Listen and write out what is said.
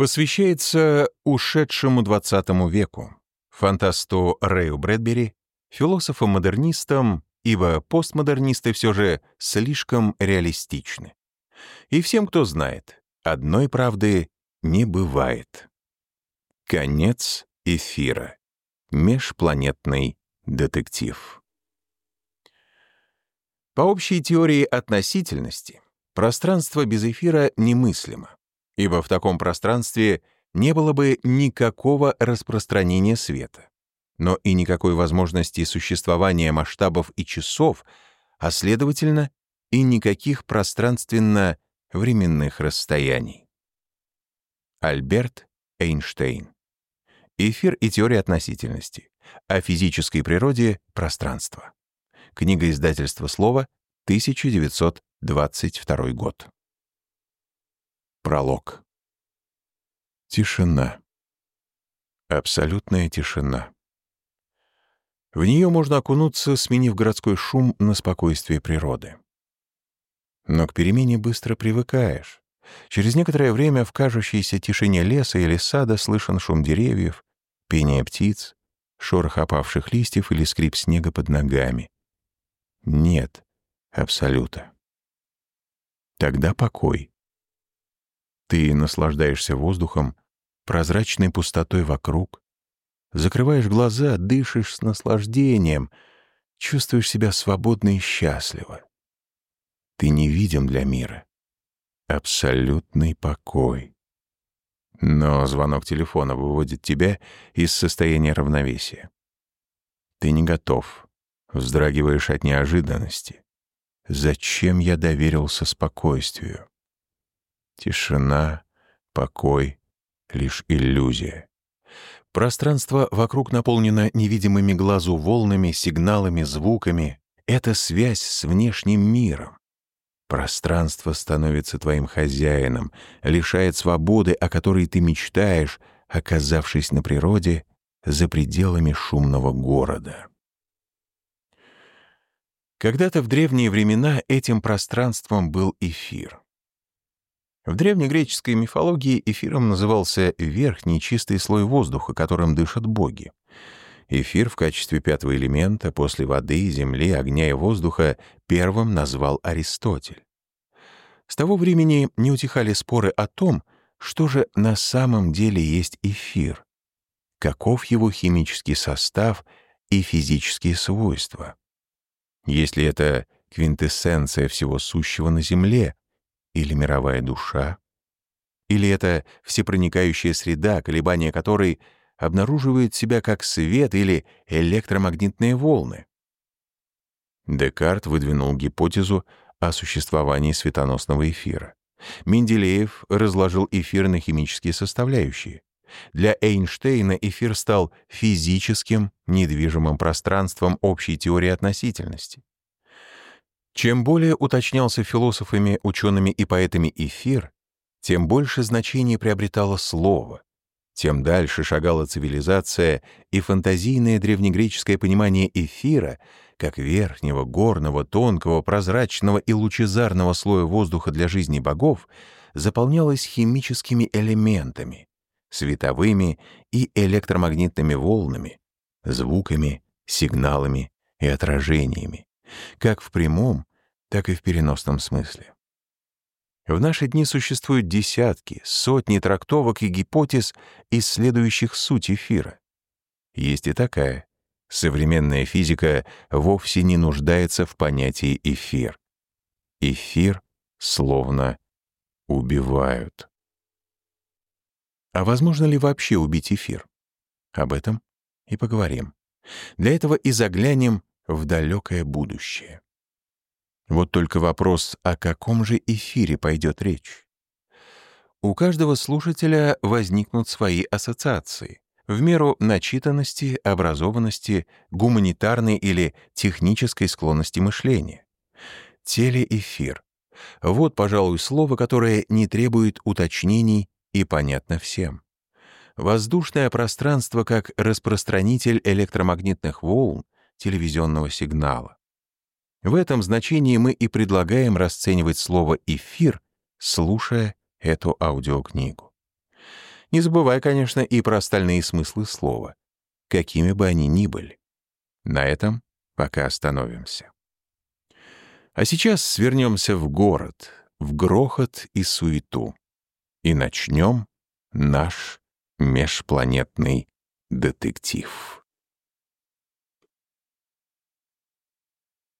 посвящается ушедшему XX веку, фантасту Рэю Брэдбери, философам-модернистам, ибо постмодернисты все же слишком реалистичны. И всем, кто знает, одной правды не бывает. Конец эфира. Межпланетный детектив. По общей теории относительности, пространство без эфира немыслимо ибо в таком пространстве не было бы никакого распространения света, но и никакой возможности существования масштабов и часов, а следовательно, и никаких пространственно-временных расстояний. Альберт Эйнштейн. Эфир и теория относительности. О физической природе пространства. Книга издательства «Слово», 1922 год. Пролог. Тишина. Абсолютная тишина. В нее можно окунуться, сменив городской шум на спокойствие природы. Но к перемене быстро привыкаешь. Через некоторое время в кажущейся тишине леса или сада слышен шум деревьев, пение птиц, шорох опавших листьев или скрип снега под ногами. Нет абсолюта. Тогда покой. Ты наслаждаешься воздухом, прозрачной пустотой вокруг, закрываешь глаза, дышишь с наслаждением, чувствуешь себя свободно и счастливо. Ты невидим для мира. Абсолютный покой. Но звонок телефона выводит тебя из состояния равновесия. Ты не готов, вздрагиваешь от неожиданности. Зачем я доверился спокойствию? Тишина, покой, лишь иллюзия. Пространство вокруг наполнено невидимыми глазу волнами, сигналами, звуками. Это связь с внешним миром. Пространство становится твоим хозяином, лишает свободы, о которой ты мечтаешь, оказавшись на природе за пределами шумного города. Когда-то в древние времена этим пространством был эфир. В древнегреческой мифологии эфиром назывался верхний чистый слой воздуха, которым дышат боги. Эфир в качестве пятого элемента после воды, земли, огня и воздуха первым назвал Аристотель. С того времени не утихали споры о том, что же на самом деле есть эфир, каков его химический состав и физические свойства. Если это квинтэссенция всего сущего на Земле, или мировая душа? Или это всепроникающая среда, колебания которой обнаруживает себя как свет или электромагнитные волны? Декарт выдвинул гипотезу о существовании светоносного эфира. Менделеев разложил эфир на химические составляющие. Для Эйнштейна эфир стал физическим, недвижимым пространством общей теории относительности. Чем более уточнялся философами, учеными и поэтами эфир, тем больше значение приобретало слово, тем дальше шагала цивилизация и фантазийное древнегреческое понимание эфира как верхнего, горного, тонкого, прозрачного и лучезарного слоя воздуха для жизни богов заполнялось химическими элементами, световыми и электромагнитными волнами, звуками, сигналами и отражениями как в прямом, так и в переносном смысле. В наши дни существуют десятки, сотни трактовок и гипотез, исследующих суть эфира. Есть и такая. Современная физика вовсе не нуждается в понятии эфир. Эфир словно убивают. А возможно ли вообще убить эфир? Об этом и поговорим. Для этого и заглянем в далекое будущее. Вот только вопрос, о каком же эфире пойдет речь? У каждого слушателя возникнут свои ассоциации в меру начитанности, образованности, гуманитарной или технической склонности мышления. Телеэфир. Вот, пожалуй, слово, которое не требует уточнений и понятно всем. Воздушное пространство как распространитель электромагнитных волн телевизионного сигнала. В этом значении мы и предлагаем расценивать слово «эфир», слушая эту аудиокнигу. не забывая, конечно, и про остальные смыслы слова, какими бы они ни были. На этом пока остановимся. А сейчас свернемся в город, в грохот и суету, и начнем наш межпланетный детектив.